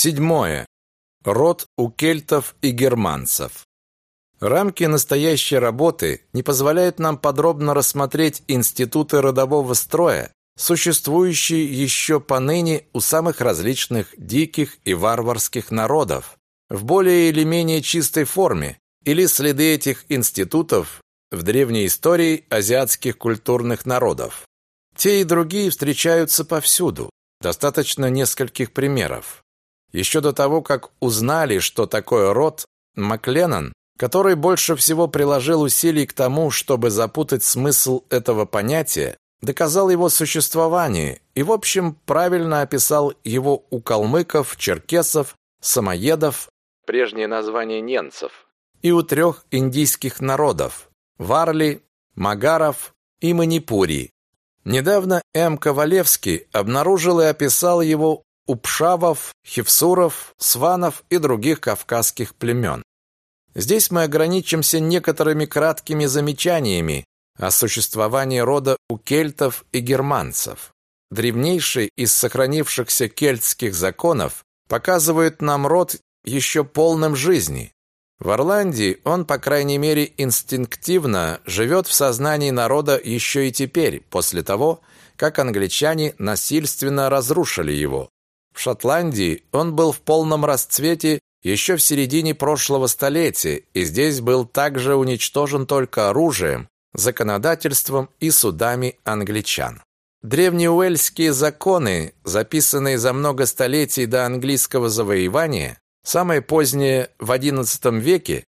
Седьмое. Род у кельтов и германцев. Рамки настоящей работы не позволяют нам подробно рассмотреть институты родового строя, существующие еще поныне у самых различных диких и варварских народов, в более или менее чистой форме, или следы этих институтов в древней истории азиатских культурных народов. Те и другие встречаются повсюду. Достаточно нескольких примеров. Еще до того, как узнали, что такое род, Макленнон, который больше всего приложил усилий к тому, чтобы запутать смысл этого понятия, доказал его существование и, в общем, правильно описал его у калмыков, черкесов, самоедов, прежнее название ненцев, и у трех индийских народов – Варли, Магаров и Манипури. Недавно М. Ковалевский обнаружил и описал его у пшавов, хевсуров, сванов и других кавказских племен. Здесь мы ограничимся некоторыми краткими замечаниями о существовании рода у кельтов и германцев. Древнейший из сохранившихся кельтских законов показывает нам род еще полным жизни. В Ирландии он, по крайней мере, инстинктивно живет в сознании народа еще и теперь, после того, как англичане насильственно разрушили его. В Шотландии он был в полном расцвете еще в середине прошлого столетия, и здесь был также уничтожен только оружием, законодательством и судами англичан. Древнеуэльские законы, записанные за много столетий до английского завоевания, самые поздние в XI веке,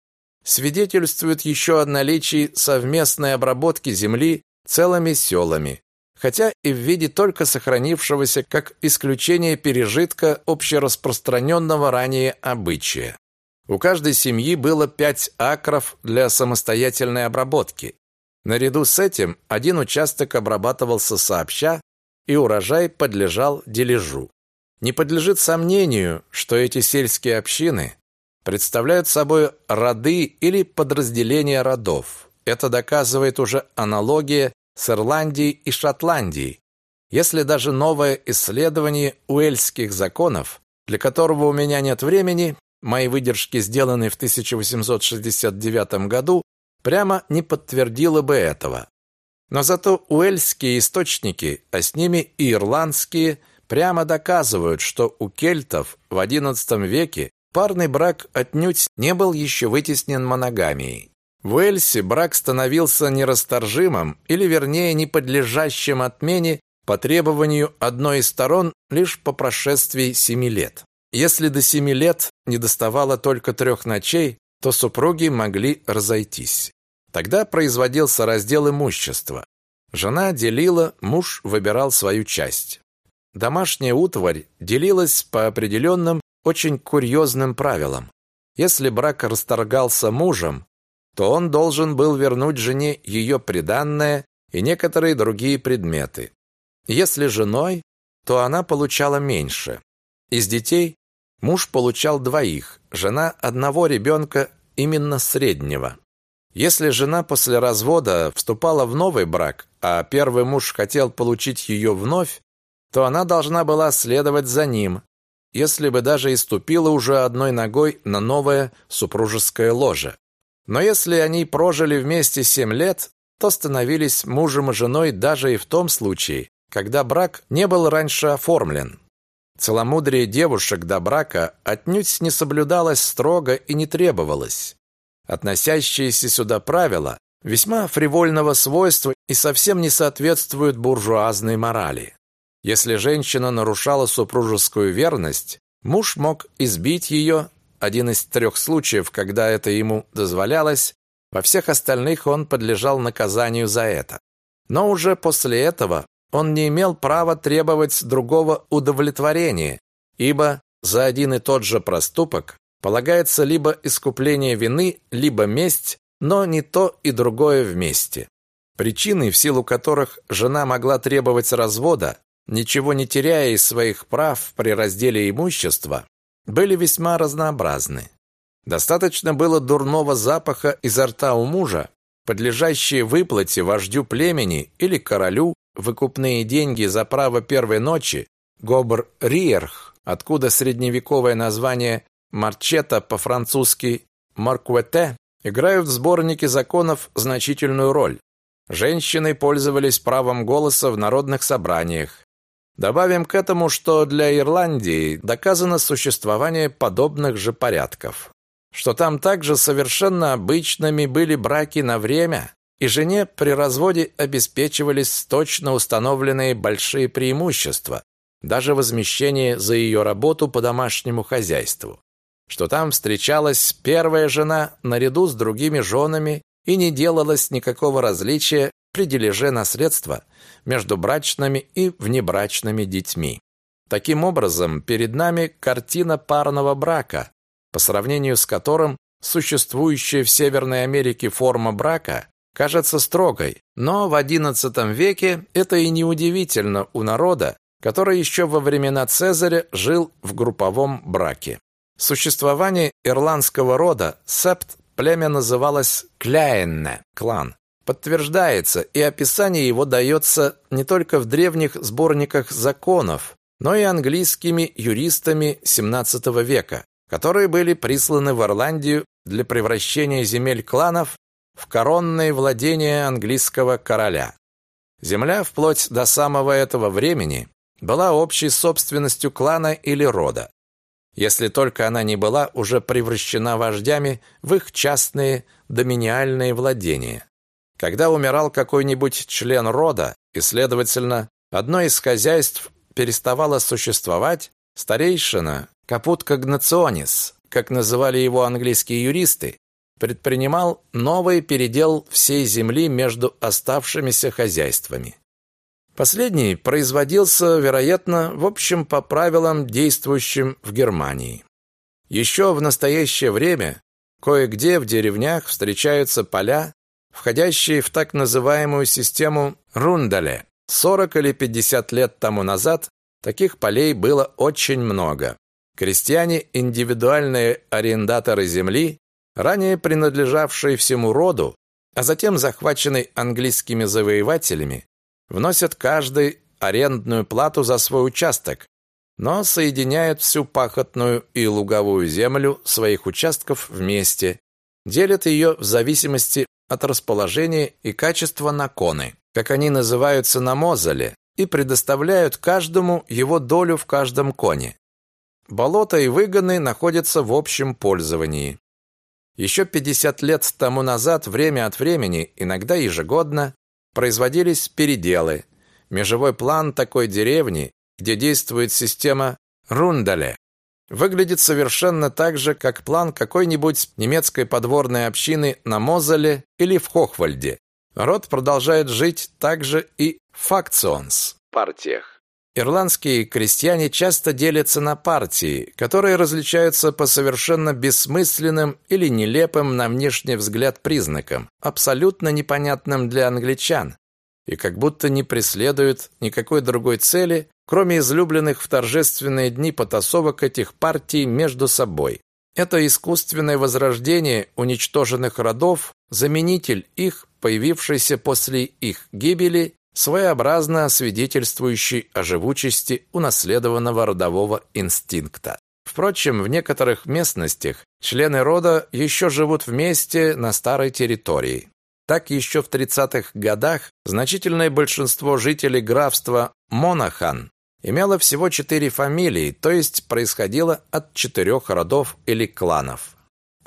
свидетельствуют еще о наличии совместной обработки земли целыми селами, хотя и в виде только сохранившегося как исключение пережитка общераспространенного ранее обычая. У каждой семьи было пять акров для самостоятельной обработки, Наряду с этим один участок обрабатывался сообща, и урожай подлежал дележу. Не подлежит сомнению, что эти сельские общины представляют собой роды или подразделения родов. Это доказывает уже аналогия с Ирландией и Шотландией. Если даже новое исследование уэльских законов, для которого у меня нет времени, мои выдержки сделаны в 1869 году, прямо не подтвердила бы этого. Но зато уэльские источники, а с ними и ирландские, прямо доказывают, что у кельтов в XI веке парный брак отнюдь не был еще вытеснен моногамией. В Уэльсе брак становился нерасторжимым или, вернее, не подлежащим отмене по требованию одной из сторон лишь по прошествии семи лет. Если до семи лет не доставало только трех ночей, то супруги могли разойтись. Тогда производился раздел имущества. Жена делила, муж выбирал свою часть. Домашняя утварь делилась по определенным, очень курьезным правилам. Если брак расторгался мужем, то он должен был вернуть жене ее приданное и некоторые другие предметы. Если женой, то она получала меньше. Из детей муж получал двоих, жена одного ребенка, именно среднего. Если жена после развода вступала в новый брак, а первый муж хотел получить ее вновь, то она должна была следовать за ним, если бы даже и ступила уже одной ногой на новое супружеское ложе. Но если они прожили вместе семь лет, то становились мужем и женой даже и в том случае, когда брак не был раньше оформлен. Целомудрие девушек до брака отнюдь не соблюдалось строго и не требовалось. Относящиеся сюда правила весьма фривольного свойства и совсем не соответствуют буржуазной морали. Если женщина нарушала супружескую верность, муж мог избить ее, один из трех случаев, когда это ему дозволялось, во всех остальных он подлежал наказанию за это. Но уже после этого он не имел права требовать другого удовлетворения, ибо за один и тот же проступок Полагается либо искупление вины, либо месть, но не то и другое вместе. Причины, в силу которых жена могла требовать развода, ничего не теряя из своих прав при разделе имущества, были весьма разнообразны. Достаточно было дурного запаха изо рта у мужа, подлежащие выплате вождю племени или королю, выкупные деньги за право первой ночи, гобр риерх, откуда средневековое название марчета по-французски маркуэте, играют в сборнике законов значительную роль. Женщины пользовались правом голоса в народных собраниях. Добавим к этому, что для Ирландии доказано существование подобных же порядков. Что там также совершенно обычными были браки на время, и жене при разводе обеспечивались точно установленные большие преимущества, даже возмещение за ее работу по домашнему хозяйству. Что там встречалась первая жена наряду с другими женами и не делалось никакого различия при дележе наследства между брачными и внебрачными детьми. Таким образом, перед нами картина парного брака, по сравнению с которым существующая в Северной Америке форма брака кажется строгой, но в XI веке это и не удивительно у народа, который еще во времена Цезаря жил в групповом браке. Существование ирландского рода септ Племя называлось Кляенне, клан. Подтверждается, и описание его дается не только в древних сборниках законов, но и английскими юристами XVII века, которые были присланы в Ирландию для превращения земель кланов в коронные владения английского короля. Земля вплоть до самого этого времени была общей собственностью клана или рода если только она не была уже превращена вождями в их частные доминиальные владения. Когда умирал какой-нибудь член рода, и, следовательно, одно из хозяйств переставало существовать, старейшина, капут когнационис, как называли его английские юристы, предпринимал новый передел всей земли между оставшимися хозяйствами. Последний производился, вероятно, в общем по правилам, действующим в Германии. Еще в настоящее время кое-где в деревнях встречаются поля, входящие в так называемую систему Рундале. 40 или 50 лет тому назад таких полей было очень много. Крестьяне, индивидуальные арендаторы земли, ранее принадлежавшие всему роду, а затем захваченные английскими завоевателями, вносят каждый арендную плату за свой участок, но соединяют всю пахотную и луговую землю своих участков вместе, делят ее в зависимости от расположения и качества наконы, как они называются на Мозеле, и предоставляют каждому его долю в каждом коне. Болота и выгоны находятся в общем пользовании. Еще 50 лет тому назад время от времени, иногда ежегодно, производились переделы. Межевой план такой деревни, где действует система Рундале, выглядит совершенно так же, как план какой-нибудь немецкой подворной общины на Мозеле или в Хохвальде. Род продолжает жить также и в факционс партиях. Ирландские крестьяне часто делятся на партии, которые различаются по совершенно бессмысленным или нелепым на внешний взгляд признакам, абсолютно непонятным для англичан, и как будто не преследуют никакой другой цели, кроме излюбленных в торжественные дни потасовок этих партий между собой. Это искусственное возрождение уничтоженных родов, заменитель их, появившийся после их гибели, своеобразно свидетельствующий о живучести унаследованного родового инстинкта. Впрочем, в некоторых местностях члены рода еще живут вместе на старой территории. Так еще в 30-х годах значительное большинство жителей графства Монахан имело всего четыре фамилии, то есть происходило от четырех родов или кланов.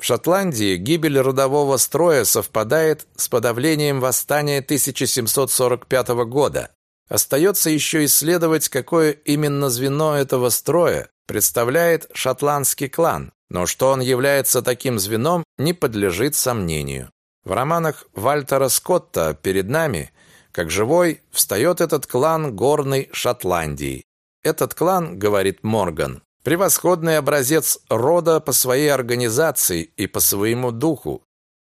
В Шотландии гибель родового строя совпадает с подавлением восстания 1745 года. Остается еще исследовать, какое именно звено этого строя представляет шотландский клан, но что он является таким звеном, не подлежит сомнению. В романах Вальтера Скотта перед нами, как живой, встает этот клан горной Шотландии. Этот клан, говорит Морган, превосходный образец рода по своей организации и по своему духу.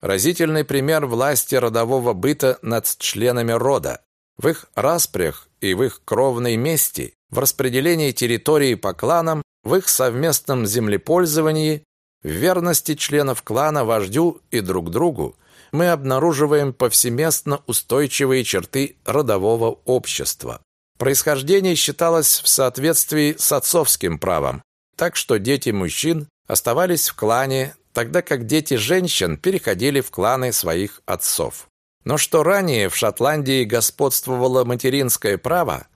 Разительный пример власти родового быта над членами рода. В их распрях и в их кровной мести, в распределении территории по кланам, в их совместном землепользовании, в верности членов клана вождю и друг другу, мы обнаруживаем повсеместно устойчивые черты родового общества. Происхождение считалось в соответствии с отцовским правом, так что дети мужчин оставались в клане, тогда как дети женщин переходили в кланы своих отцов. Но что ранее в Шотландии господствовало материнское право,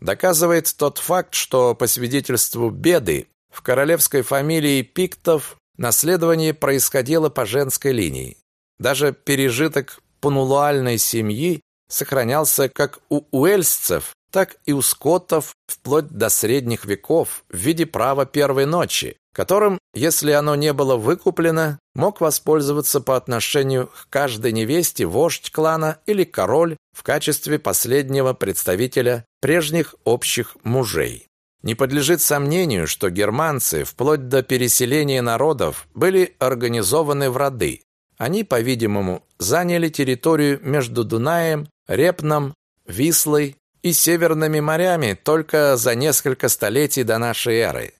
доказывает тот факт, что по свидетельству Беды в королевской фамилии Пиктов наследование происходило по женской линии. Даже пережиток панулуальной семьи сохранялся как у уэльсцев, так и у скоттов вплоть до средних веков в виде права первой ночи, которым, если оно не было выкуплено, мог воспользоваться по отношению к каждой невесте вождь клана или король в качестве последнего представителя прежних общих мужей. Не подлежит сомнению, что германцы вплоть до переселения народов были организованы в роды. Они, по-видимому, заняли территорию между Дунаем, Репном, Вислой и Северными морями только за несколько столетий до нашей эры.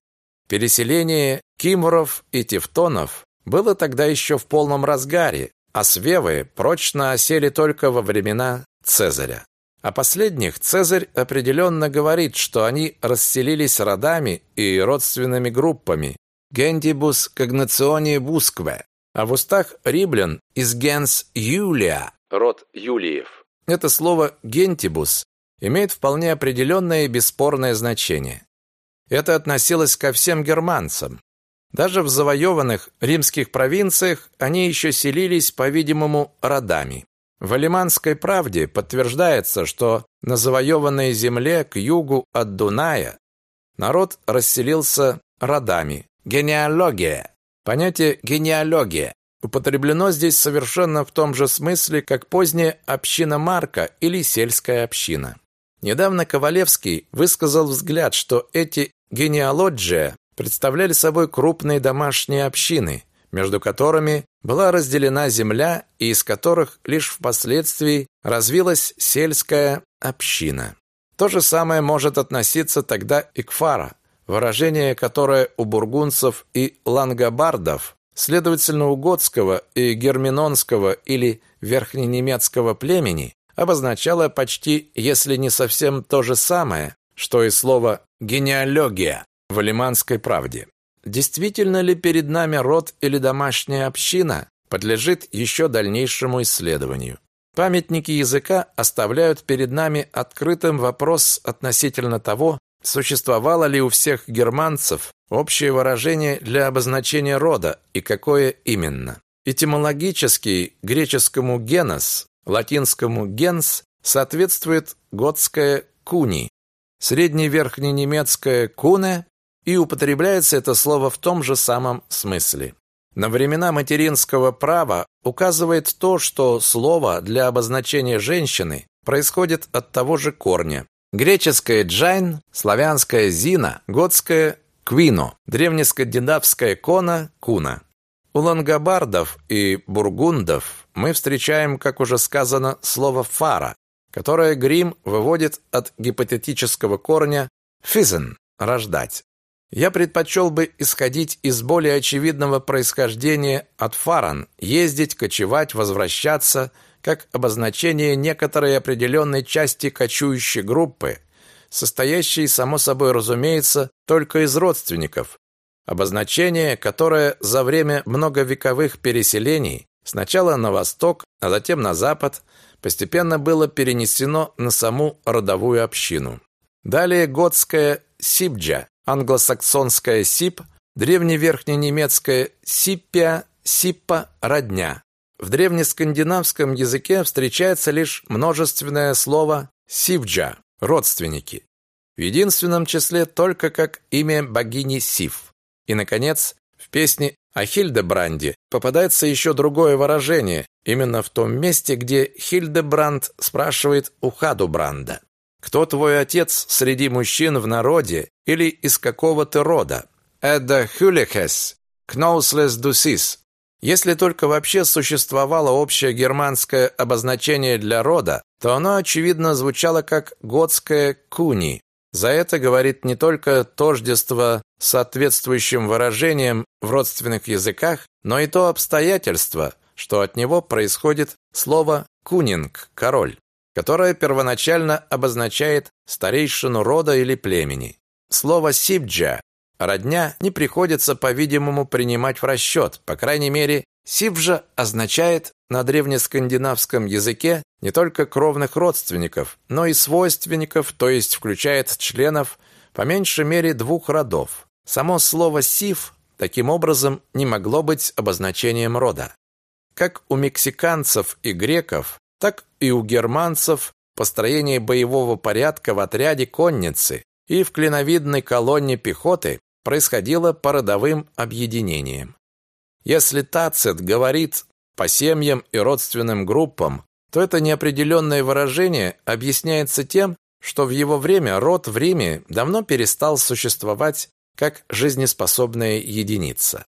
Переселение кимвров и тевтонов было тогда еще в полном разгаре, а свевы прочно осели только во времена Цезаря. О последних Цезарь определенно говорит, что они расселились родами и родственными группами «gentibus cognationie busque», а в устах римлян из «gens Юлия» – род Юлиев. Это слово «gentibus» имеет вполне определенное и бесспорное значение. Это относилось ко всем германцам. Даже в завоеванных римских провинциях они еще селились, по-видимому, родами. В Алиманской правде подтверждается, что на завоеванной земле к югу от Дуная народ расселился родами. Генеалогия. Понятие генеалогия употреблено здесь совершенно в том же смысле, как поздняя община Марка или сельская община. Недавно Ковалевский высказал взгляд, что эти генеалоджия представляли собой крупные домашние общины, между которыми была разделена земля и из которых лишь впоследствии развилась сельская община. То же самое может относиться тогда и к фара, выражение, которое у бургунцев и лангобардов, следовательно, у готского и герминонского или верхненемецкого племени, обозначало почти, если не совсем то же самое, что и слово «генеалогия» в алиманской правде. Действительно ли перед нами род или домашняя община, подлежит еще дальнейшему исследованию. Памятники языка оставляют перед нами открытым вопрос относительно того, существовало ли у всех германцев общее выражение для обозначения рода и какое именно. Этимологически греческому «генос», латинскому «gens» соответствует готское «куни», средневерхненемецкое «куне» и употребляется это слово в том же самом смысле. На времена материнского права указывает то, что слово для обозначения женщины происходит от того же корня. Греческое «джайн», славянское «зина», готское «квино», древнескандинавское «кона» – «куна». У лангобардов и бургундов мы встречаем, как уже сказано, слово «фара», которое Грим выводит от гипотетического корня «физен» – «рождать». Я предпочел бы исходить из более очевидного происхождения от фаран, ездить, кочевать, возвращаться, как обозначение некоторой определенной части кочующей группы, состоящей, само собой разумеется, только из родственников. Обозначение, которое за время многовековых переселений сначала на восток, а затем на запад, постепенно было перенесено на саму родовую общину. Далее готское «сибджа», англосаксонское «сип», древневерхненемецкое «сиппия», «сиппа», «родня». В древнескандинавском языке встречается лишь множественное слово «сивджа» – «родственники». В единственном числе только как имя богини Сив. И, наконец, в песне о Хильдебранде попадается еще другое выражение, именно в том месте, где Хильдебранд спрашивает у Хадубранда. Кто твой отец среди мужчин в народе или из какого ты рода? Эда хюлехес, кноуслес дусис. Если только вообще существовало общее германское обозначение для рода, то оно, очевидно, звучало как готское «куни». За это говорит не только тождество с соответствующим выражением в родственных языках, но и то обстоятельство, что от него происходит слово «кунинг» – «король». которое первоначально обозначает старейшину рода или племени. Слово «сибджа» родня не приходится, по-видимому, принимать в расчет. По крайней мере, «сибджа» означает на древнескандинавском языке не только кровных родственников, но и свойственников, то есть включает членов по меньшей мере двух родов. Само слово «сив» таким образом не могло быть обозначением рода. Как у мексиканцев и греков, так и у германцев построение боевого порядка в отряде конницы и в клиновидной колонне пехоты происходило по родовым объединениям. Если Тацит говорит по семьям и родственным группам, то это неопределенное выражение объясняется тем, что в его время род в Риме давно перестал существовать как жизнеспособная единица.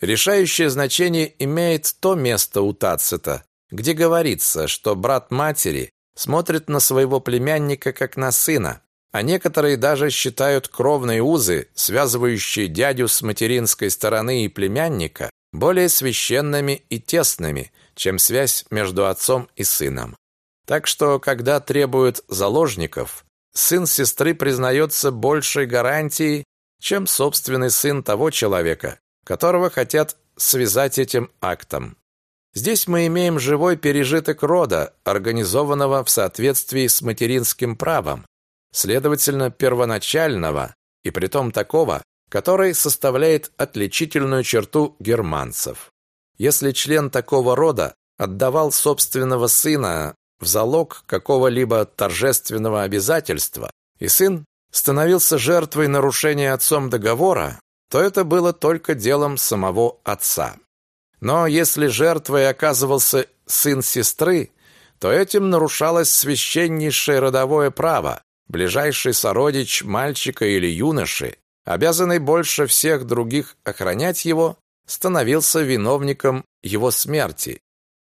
Решающее значение имеет то место у Тацита, где говорится, что брат матери смотрит на своего племянника как на сына, а некоторые даже считают кровные узы, связывающие дядю с материнской стороны и племянника, более священными и тесными, чем связь между отцом и сыном. Так что, когда требуют заложников, сын сестры признается большей гарантией, чем собственный сын того человека, которого хотят связать этим актом. Здесь мы имеем живой пережиток рода, организованного в соответствии с материнским правом, следовательно, первоначального, и притом такого, который составляет отличительную черту германцев. Если член такого рода отдавал собственного сына в залог какого-либо торжественного обязательства, и сын становился жертвой нарушения отцом договора, то это было только делом самого отца. Но если жертвой оказывался сын сестры, то этим нарушалось священнейшее родовое право. Ближайший сородич мальчика или юноши, обязанный больше всех других охранять его, становился виновником его смерти.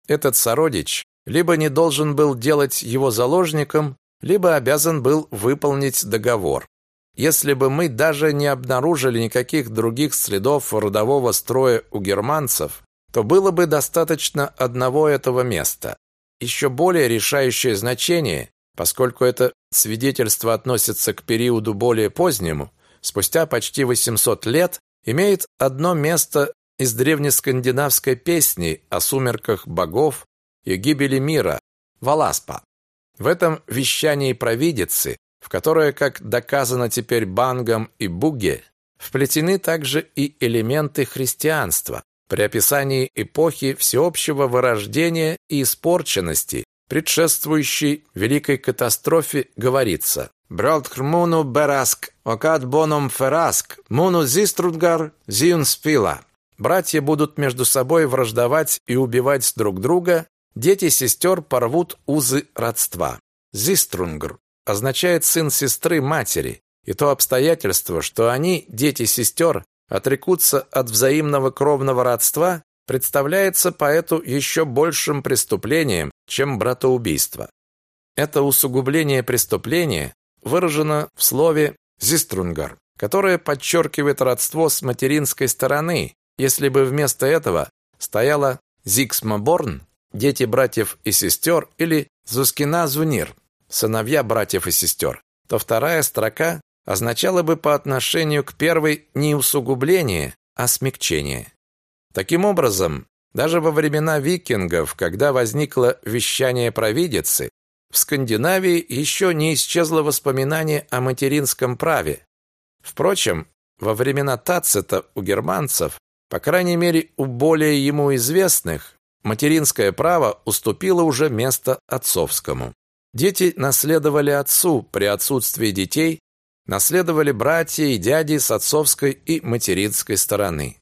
Этот сородич либо не должен был делать его заложником, либо обязан был выполнить договор. Если бы мы даже не обнаружили никаких других следов родового строя у германцев, то было бы достаточно одного этого места. Еще более решающее значение, поскольку это свидетельство относится к периоду более позднему, спустя почти 800 лет, имеет одно место из древнескандинавской песни о сумерках богов и гибели мира – Валаспа. В этом вещании провидицы, в которое, как доказано теперь Бангом и Буге, вплетены также и элементы христианства, при описании эпохи всеобщего вырождения и испорченности, предшествующей великой катастрофе, говорится «Бралтхр муну бераск, окад боном фераск, муну зиструдгар зиун спила». Братья будут между собой враждовать и убивать друг друга, дети сестер порвут узы родства. Зиструнгр означает сын сестры матери, и то обстоятельство, что они, дети сестер, отрекутся от взаимного кровного родства, представляется поэту еще большим преступлением, чем братоубийство. Это усугубление преступления выражено в слове «зиструнгар», которое подчеркивает родство с материнской стороны, если бы вместо этого стояло «зиксмаборн», дети братьев и сестер, или «зускина зунир», сыновья братьев и сестер, то вторая строка означало бы по отношению к первой не усугубление, а смягчение. Таким образом, даже во времена викингов, когда возникло вещание провидицы, в Скандинавии еще не исчезло воспоминание о материнском праве. Впрочем, во времена Тацита у германцев, по крайней мере у более ему известных, материнское право уступило уже место отцовскому. Дети наследовали отцу при отсутствии детей наследовали братья и дяди с отцовской и материнской стороны.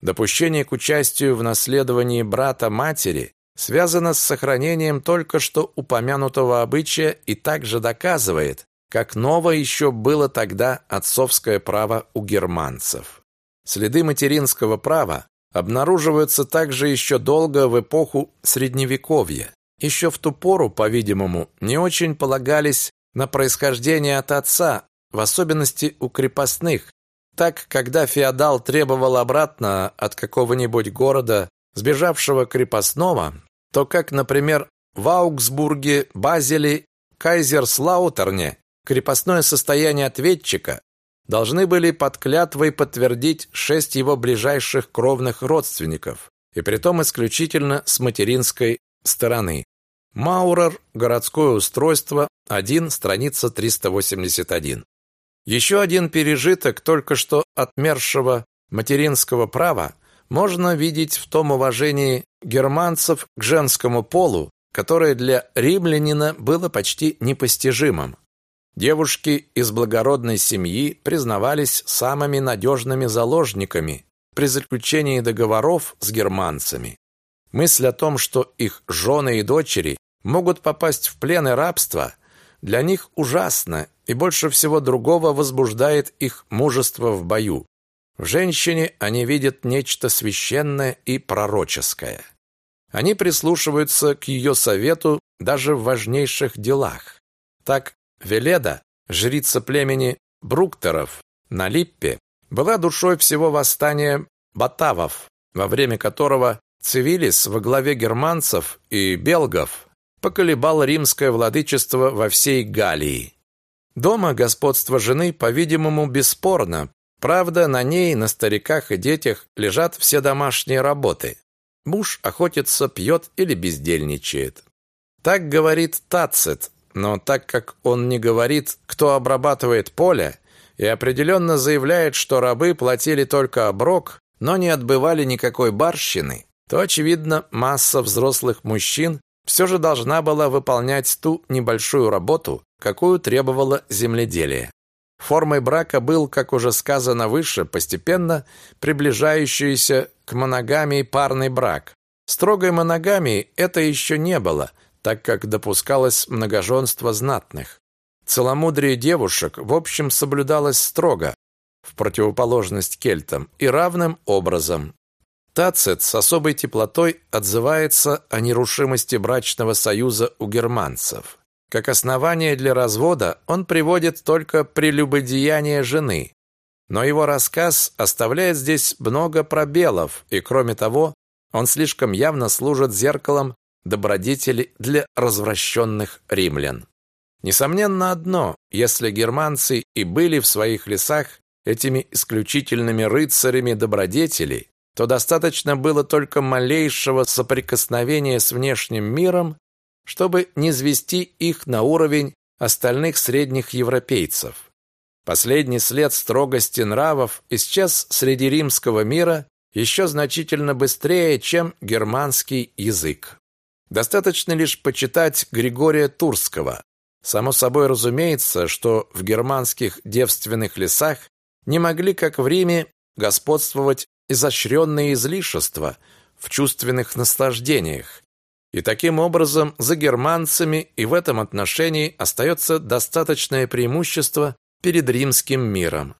Допущение к участию в наследовании брата-матери связано с сохранением только что упомянутого обычая и также доказывает, как ново еще было тогда отцовское право у германцев. Следы материнского права обнаруживаются также еще долго в эпоху Средневековья. Еще в ту пору, по-видимому, не очень полагались на происхождение от отца, в особенности у крепостных. Так, когда феодал требовал обратно от какого-нибудь города сбежавшего крепостного, то как, например, в Аугсбурге, Базеле Кайзерслаутерне крепостное состояние ответчика должны были под клятвой подтвердить шесть его ближайших кровных родственников, и притом исключительно с материнской стороны. Маурер, городское устройство, 1, страница 381. Еще один пережиток только что отмершего материнского права можно видеть в том уважении германцев к женскому полу, которое для римлянина было почти непостижимым. Девушки из благородной семьи признавались самыми надежными заложниками при заключении договоров с германцами. Мысль о том, что их жены и дочери могут попасть в плен и рабство, для них ужасна и больше всего другого возбуждает их мужество в бою. В женщине они видят нечто священное и пророческое. Они прислушиваются к ее совету даже в важнейших делах. Так Веледа, жрица племени Бруктеров на Липпе, была душой всего восстания батавов, во время которого Цивилис во главе германцев и белгов поколебал римское владычество во всей Галлии. Дома господство жены, по-видимому, бесспорно. Правда, на ней, на стариках и детях лежат все домашние работы. Муж охотится, пьет или бездельничает. Так говорит Тацит, но так как он не говорит, кто обрабатывает поле, и определенно заявляет, что рабы платили только оброк, но не отбывали никакой барщины, то, очевидно, масса взрослых мужчин все же должна была выполнять ту небольшую работу, какую требовало земледелие. Формой брака был, как уже сказано выше, постепенно приближающийся к моногамии парный брак. Строгой моногамии это еще не было, так как допускалось многоженство знатных. Целомудрие девушек, в общем, соблюдалось строго, в противоположность кельтам, и равным образом. Тацит с особой теплотой отзывается о нерушимости брачного союза у германцев. Как основание для развода он приводит только прелюбодеяние жены. Но его рассказ оставляет здесь много пробелов, и кроме того, он слишком явно служит зеркалом добродетели для развращенных римлян. Несомненно одно, если германцы и были в своих лесах этими исключительными рыцарями добродетели, то достаточно было только малейшего соприкосновения с внешним миром, чтобы низвести их на уровень остальных средних европейцев. Последний след строгости нравов исчез среди римского мира еще значительно быстрее, чем германский язык. Достаточно лишь почитать Григория Турского. Само собой разумеется, что в германских девственных лесах не могли, как в Риме, господствовать изощренные излишества в чувственных наслаждениях, и таким образом за германцами и в этом отношении остается достаточное преимущество перед римским миром.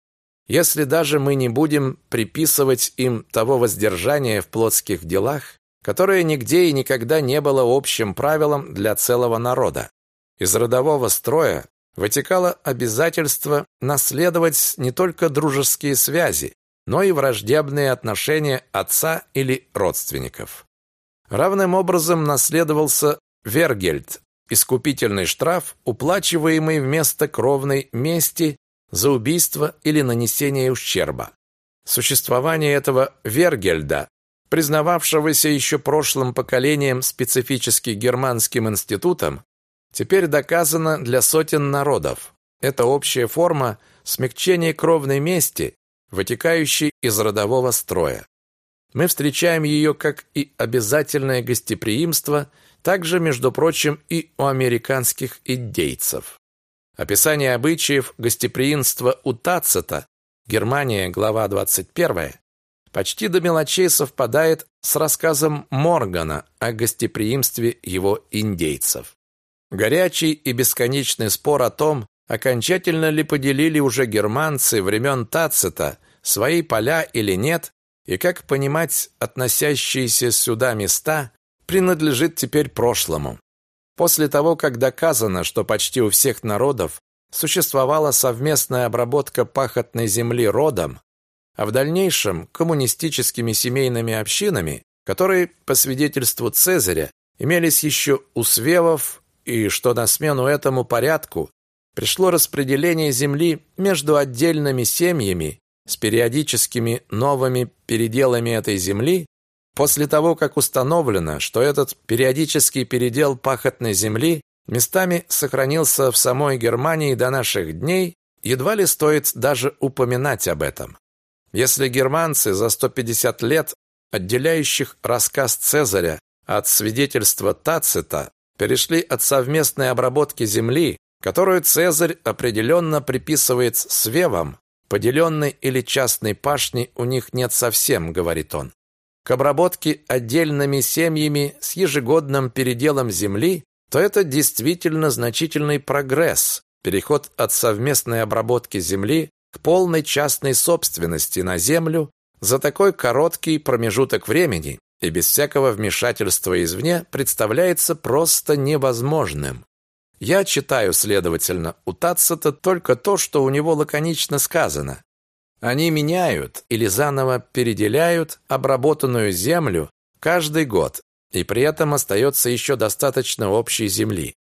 Если даже мы не будем приписывать им того воздержания в плотских делах, которое нигде и никогда не было общим правилом для целого народа. Из родового строя вытекало обязательство наследовать не только дружеские связи, но и враждебные отношения отца или родственников. Равным образом наследовался вергельд, искупительный штраф, уплачиваемый вместо кровной мести за убийство или нанесение ущерба. Существование этого вергельда, признававшегося еще прошлым поколением специфически германским институтом, теперь доказано для сотен народов. Это общая форма смягчения кровной мести, вытекающей из родового строя. Мы встречаем ее как и обязательное гостеприимство, также, между прочим, и у американских идейцев. Описание обычаев гостеприимства у Тацита, Германия, глава 21, почти до мелочей совпадает с рассказом Моргана о гостеприимстве его индейцев. Горячий и бесконечный спор о том, окончательно ли поделили уже германцы времен Тацита свои поля или нет, и как понимать относящиеся сюда места, принадлежит теперь прошлому. После того, как доказано, что почти у всех народов существовала совместная обработка пахотной земли родом, а в дальнейшем коммунистическими семейными общинами, которые, по свидетельству Цезаря, имелись еще у свевов и что на смену этому порядку пришло распределение земли между отдельными семьями с периодическими новыми переделами этой земли, после того, как установлено, что этот периодический передел пахотной земли местами сохранился в самой Германии до наших дней, едва ли стоит даже упоминать об этом. Если германцы за 150 лет, отделяющих рассказ Цезаря от свидетельства Тацита, перешли от совместной обработки земли, которую Цезарь определенно приписывает свевам, поделенной или частной пашни у них нет совсем, говорит он, к обработке отдельными семьями с ежегодным переделом земли, то это действительно значительный прогресс, переход от совместной обработки земли к полной частной собственности на землю за такой короткий промежуток времени и без всякого вмешательства извне представляется просто невозможным. Я читаю, следовательно, у Тацита только то, что у него лаконично сказано. Они меняют или заново переделяют обработанную землю каждый год, и при этом остается еще достаточно общей земли.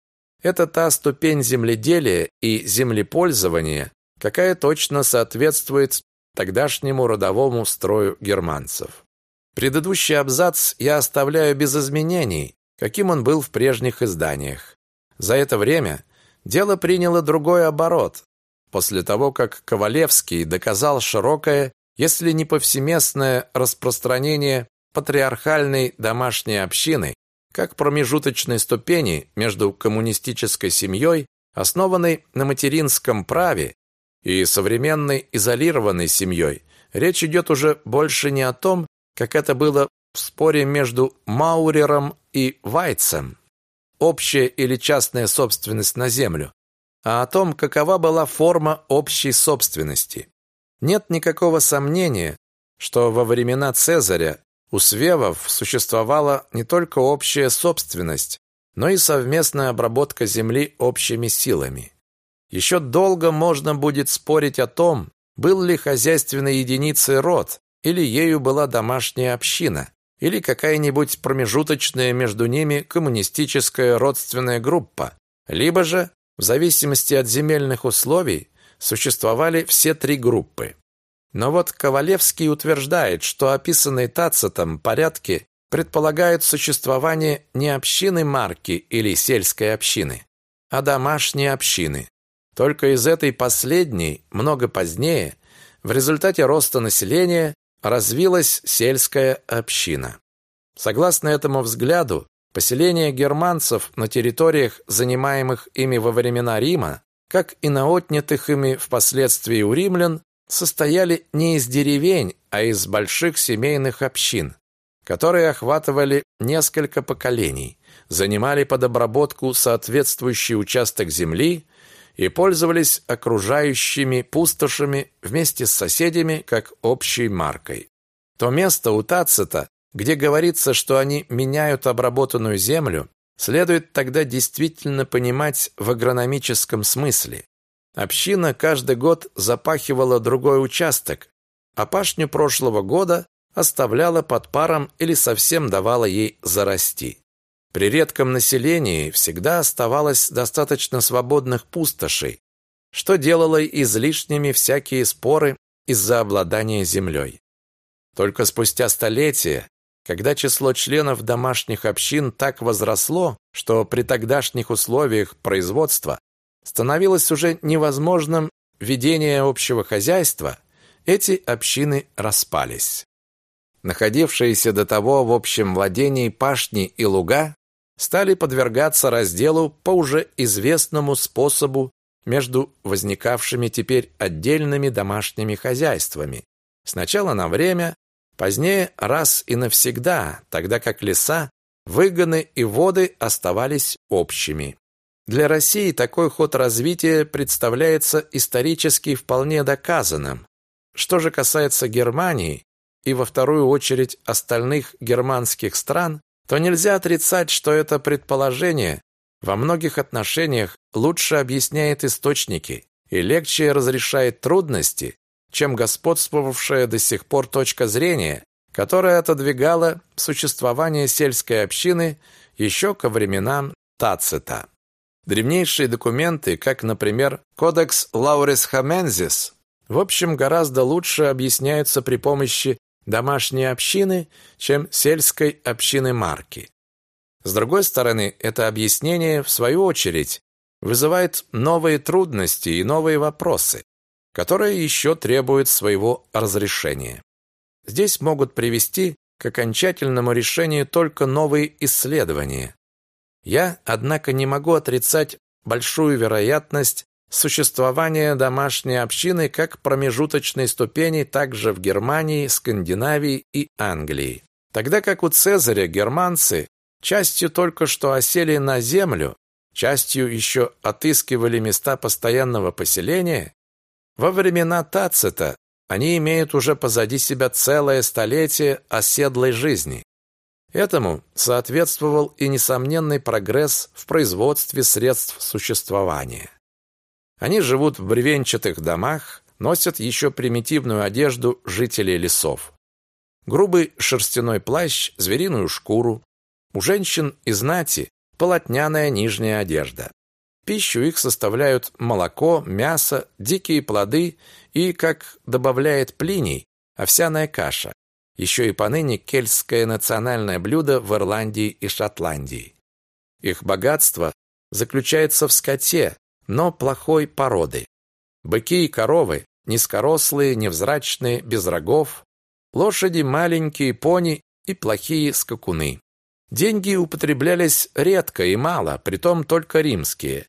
Это та ступень земледелия и землепользования, какая точно соответствует тогдашнему родовому строю германцев. Предыдущий абзац я оставляю без изменений, каким он был в прежних изданиях. За это время дело приняло другой оборот. После того, как Ковалевский доказал широкое, если не повсеместное распространение патриархальной домашней общины как промежуточной ступени между коммунистической семьей, основанной на материнском праве, и современной изолированной семьей, речь идет уже больше не о том, как это было в споре между Маурером и Вайцем, общая или частная собственность на землю, а о том, какова была форма общей собственности. Нет никакого сомнения, что во времена Цезаря у свевов существовала не только общая собственность, но и совместная обработка земли общими силами. Еще долго можно будет спорить о том, был ли хозяйственной единицей род, или ею была домашняя община, или какая-нибудь промежуточная между ними коммунистическая родственная группа, либо же, в зависимости от земельных условий, существовали все три группы. Но вот Ковалевский утверждает, что описанные Тацитом порядки предполагают существование не общины марки или сельской общины, а домашней общины. Только из этой последней, много позднее, в результате роста населения, развилась сельская община. Согласно этому взгляду, поселения германцев на территориях, занимаемых ими во времена Рима, как и на отнятых ими впоследствии у римлян, состояли не из деревень, а из больших семейных общин, которые охватывали несколько поколений, занимали под обработку соответствующий участок земли и пользовались окружающими пустошами вместе с соседями как общей маркой. То место у Тацита, где говорится, что они меняют обработанную землю, следует тогда действительно понимать в агрономическом смысле. Община каждый год запахивала другой участок, а пашню прошлого года оставляла под паром или совсем давала ей зарасти. При редком населении всегда оставалось достаточно свободных пустошей, что делало излишними всякие споры из-за обладания землей. Только спустя столетия, когда число членов домашних общин так возросло, что при тогдашних условиях производства становилось уже невозможным ведение общего хозяйства, эти общины распались. Находившиеся до того в общем владении пашни и луга стали подвергаться разделу по уже известному способу между возникавшими теперь отдельными домашними хозяйствами. Сначала на время, позднее раз и навсегда, тогда как леса, выгоны и воды оставались общими. Для России такой ход развития представляется исторически вполне доказанным. Что же касается Германии и во вторую очередь остальных германских стран, то нельзя отрицать, что это предположение во многих отношениях лучше объясняет источники и легче разрешает трудности, чем господствовавшая до сих пор точка зрения, которая отодвигала существование сельской общины еще ко временам Тацита. Древнейшие документы, как, например, Кодекс Лаурис Хамензис, в общем, гораздо лучше объясняются при помощи домашней общины, чем сельской общины марки. С другой стороны, это объяснение, в свою очередь, вызывает новые трудности и новые вопросы, которые еще требуют своего разрешения. Здесь могут привести к окончательному решению только новые исследования. Я, однако, не могу отрицать большую вероятность существования домашней общины как промежуточной ступени также в Германии, Скандинавии и Англии. Тогда как у Цезаря германцы частью только что осели на землю, частью еще отыскивали места постоянного поселения, во времена Тацита они имеют уже позади себя целое столетие оседлой жизни. Этому соответствовал и несомненный прогресс в производстве средств существования. Они живут в бревенчатых домах, носят еще примитивную одежду жителей лесов. Грубый шерстяной плащ, звериную шкуру. У женщин и знати полотняная нижняя одежда. Пищу их составляют молоко, мясо, дикие плоды и, как добавляет Плиний, овсяная каша. Еще и поныне кельтское национальное блюдо в Ирландии и Шотландии. Их богатство заключается в скоте, но плохой породы. Быки и коровы низкорослые, невзрачные, без рогов, лошади маленькие, пони и плохие скакуны. Деньги употреблялись редко и мало, притом только римские.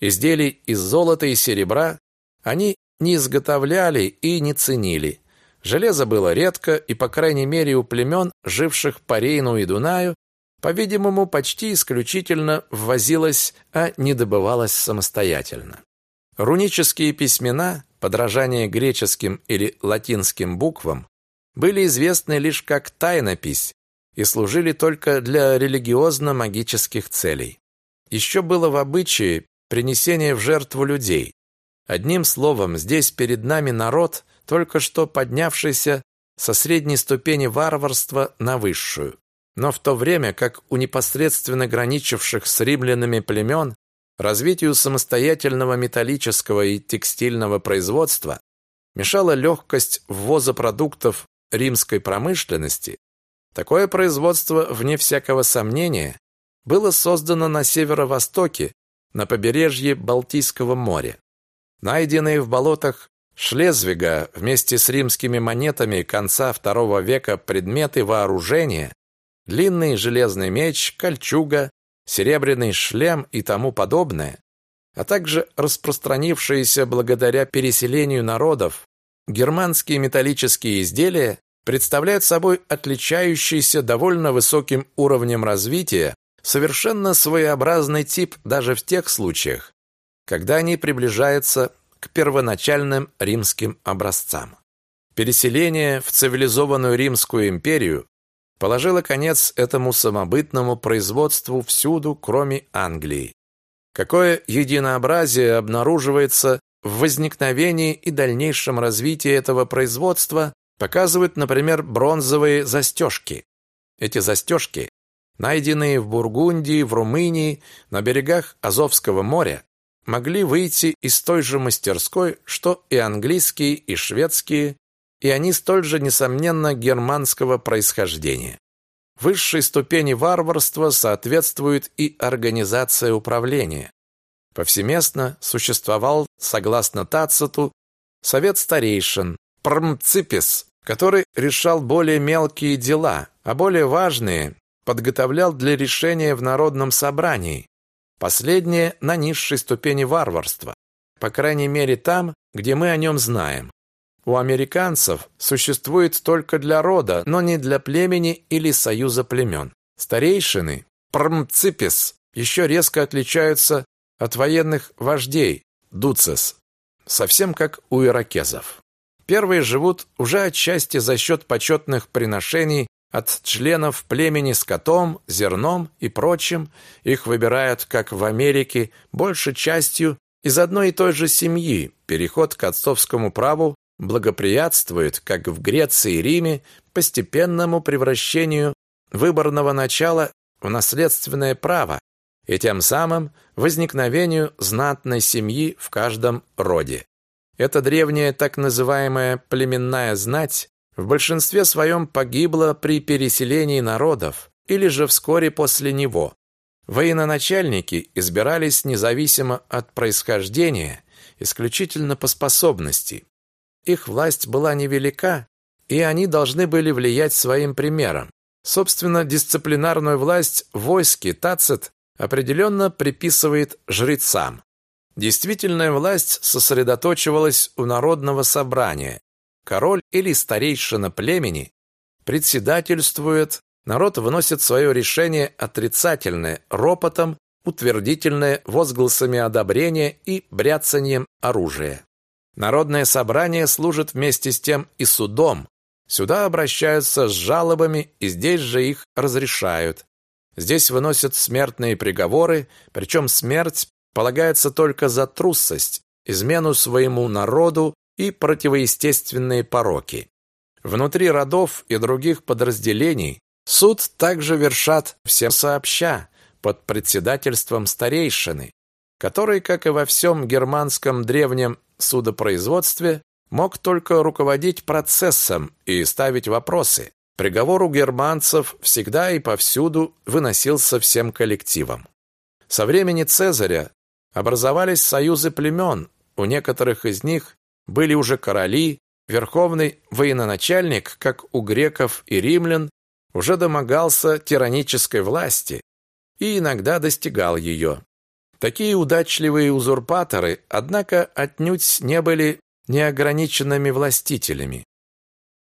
Изделий из золота и серебра они не изготовляли и не ценили. Железо было редко, и, по крайней мере, у племен, живших по Рейну и Дунаю, по-видимому, почти исключительно ввозилось, а не добывалось самостоятельно. Рунические письмена, подражание греческим или латинским буквам, были известны лишь как тайнопись и служили только для религиозно-магических целей. Еще было в обычае принесение в жертву людей. Одним словом, здесь перед нами народ, только что поднявшийся со средней ступени варварства на высшую. Но в то время, как у непосредственно граничивших с римлянами племен развитию самостоятельного металлического и текстильного производства мешала легкость ввоза продуктов римской промышленности, такое производство, вне всякого сомнения, было создано на северо-востоке на побережье Балтийского моря. Найденные в болотах Шлезвига вместе с римскими монетами конца II века предметы вооружения, длинный железный меч, кольчуга, серебряный шлем и тому подобное, а также распространившиеся благодаря переселению народов германские металлические изделия представляют собой отличающийся довольно высоким уровнем развития совершенно своеобразный тип даже в тех случаях, когда они приближаются к первоначальным римским образцам. Переселение в цивилизованную Римскую империю положило конец этому самобытному производству всюду, кроме Англии. Какое единообразие обнаруживается в возникновении и дальнейшем развитии этого производства, показывают, например, бронзовые застежки. Эти застежки найденные в Бургундии, в Румынии, на берегах Азовского моря, могли выйти из той же мастерской, что и английские, и шведские, и они столь же, несомненно, германского происхождения. Высшей ступени варварства соответствует и организация управления. Повсеместно существовал, согласно Тациту, совет старейшин, промципис, который решал более мелкие дела, а более важные подготовлял для решения в народном собрании. Последнее на низшей ступени варварства, по крайней мере там, где мы о нем знаем. У американцев существует только для рода, но не для племени или союза племен. Старейшины, промципис, еще резко отличаются от военных вождей, дуцес, совсем как у иракезов. Первые живут уже отчасти за счет почетных приношений от членов племени скотом, зерном и прочим. Их выбирают, как в Америке, большей частью из одной и той же семьи. Переход к отцовскому праву благоприятствует, как в Греции и Риме, постепенному превращению выборного начала в наследственное право и тем самым возникновению знатной семьи в каждом роде. Эта древняя так называемая племенная знать в большинстве своем погибла при переселении народов или же вскоре после него. Военачальники избирались независимо от происхождения, исключительно по способности. Их власть была невелика, и они должны были влиять своим примером. Собственно, дисциплинарную власть в войске Тацит определенно приписывает жрецам. Действительная власть сосредоточивалась у народного собрания. Король или старейшина племени председательствует, народ выносит свое решение отрицательное ропотом, утвердительное возгласами одобрения и бряцанием оружия. Народное собрание служит вместе с тем и судом. Сюда обращаются с жалобами, и здесь же их разрешают. Здесь выносят смертные приговоры, причем смерть полагается только за трусость, измену своему народу и противоестественные пороки. Внутри родов и других подразделений суд также вершат все сообща под председательством старейшины, который, как и во всем германском древнем судопроизводстве, мог только руководить процессом и ставить вопросы. Приговор у германцев всегда и повсюду выносился всем коллективом. Со времени Цезаря Образовались союзы племен, у некоторых из них были уже короли, верховный военачальник, как у греков и римлян, уже домогался тиранической власти и иногда достигал ее. Такие удачливые узурпаторы, однако, отнюдь не были неограниченными властителями.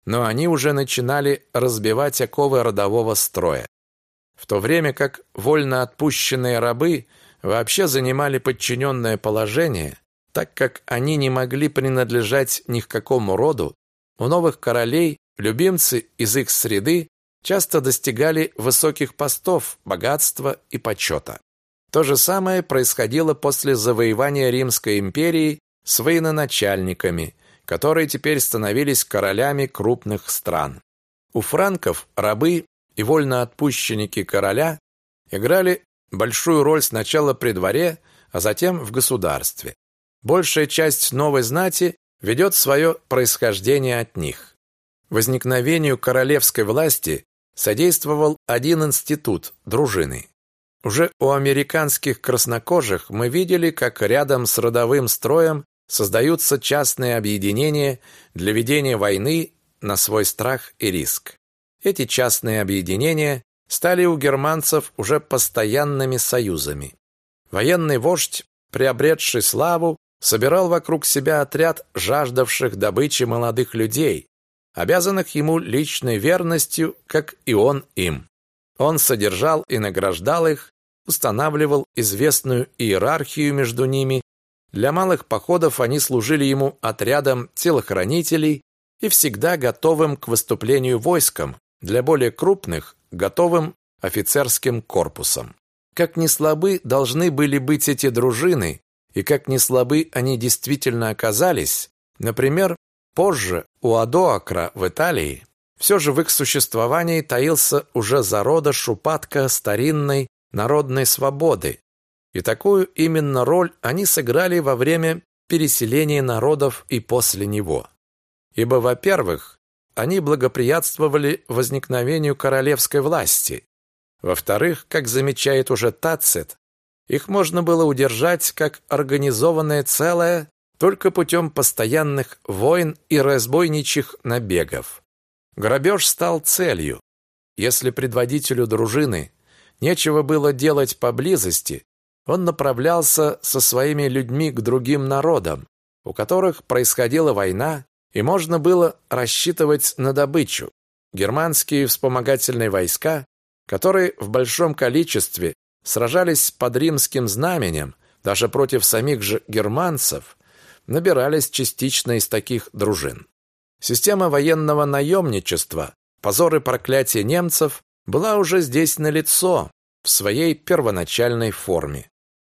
Но они уже начинали разбивать оковы родового строя. В то время как вольно отпущенные рабы – вообще занимали подчиненное положение, так как они не могли принадлежать ни к какому роду, у новых королей любимцы из их среды часто достигали высоких постов, богатства и почета. То же самое происходило после завоевания Римской империи с военачальниками, которые теперь становились королями крупных стран. У франков рабы и вольноотпущенники короля играли большую роль сначала при дворе, а затем в государстве. Большая часть новой знати ведет свое происхождение от них. Возникновению королевской власти содействовал один институт – дружины. Уже у американских краснокожих мы видели, как рядом с родовым строем создаются частные объединения для ведения войны на свой страх и риск. Эти частные объединения стали у германцев уже постоянными союзами. Военный вождь, приобретший славу, собирал вокруг себя отряд жаждавших добычи молодых людей, обязанных ему личной верностью, как и он им. Он содержал и награждал их, устанавливал известную иерархию между ними. Для малых походов они служили ему отрядом телохранителей и всегда готовым к выступлению войском, для более крупных готовым офицерским корпусом. Как не слабы должны были быть эти дружины, и как не слабы они действительно оказались, например, позже у Адоакра в Италии, все же в их существовании таился уже зародыш упадка старинной народной свободы, и такую именно роль они сыграли во время переселения народов и после него. Ибо, во-первых, они благоприятствовали возникновению королевской власти. Во-вторых, как замечает уже Тацит, их можно было удержать как организованное целое только путем постоянных войн и разбойничьих набегов. Грабеж стал целью. Если предводителю дружины нечего было делать поблизости, он направлялся со своими людьми к другим народам, у которых происходила война и можно было рассчитывать на добычу. Германские вспомогательные войска, которые в большом количестве сражались под римским знаменем, даже против самих же германцев, набирались частично из таких дружин. Система военного наемничества, позоры проклятия немцев, была уже здесь налицо в своей первоначальной форме.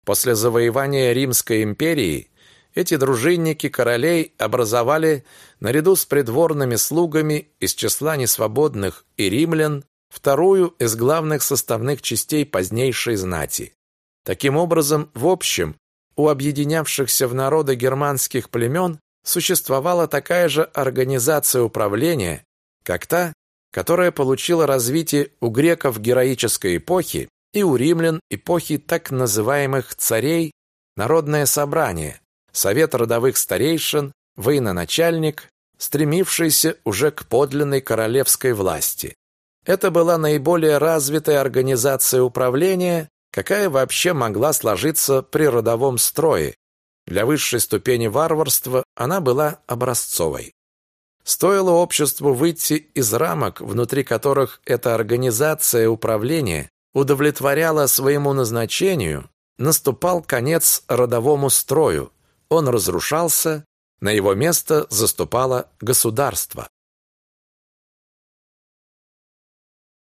После завоевания Римской империи эти дружинники королей образовали, наряду с придворными слугами из числа несвободных и римлян, вторую из главных составных частей позднейшей знати. Таким образом, в общем, у объединявшихся в народы германских племен существовала такая же организация управления, как та, которая получила развитие у греков героической эпохи и у римлян эпохи так называемых царей, народное собрание, совет родовых старейшин, военачальник, стремившийся уже к подлинной королевской власти. Это была наиболее развитая организация управления, какая вообще могла сложиться при родовом строе. Для высшей ступени варварства она была образцовой. Стоило обществу выйти из рамок, внутри которых эта организация управления удовлетворяла своему назначению, наступал конец родовому строю. Он разрушался, на его место заступало государство.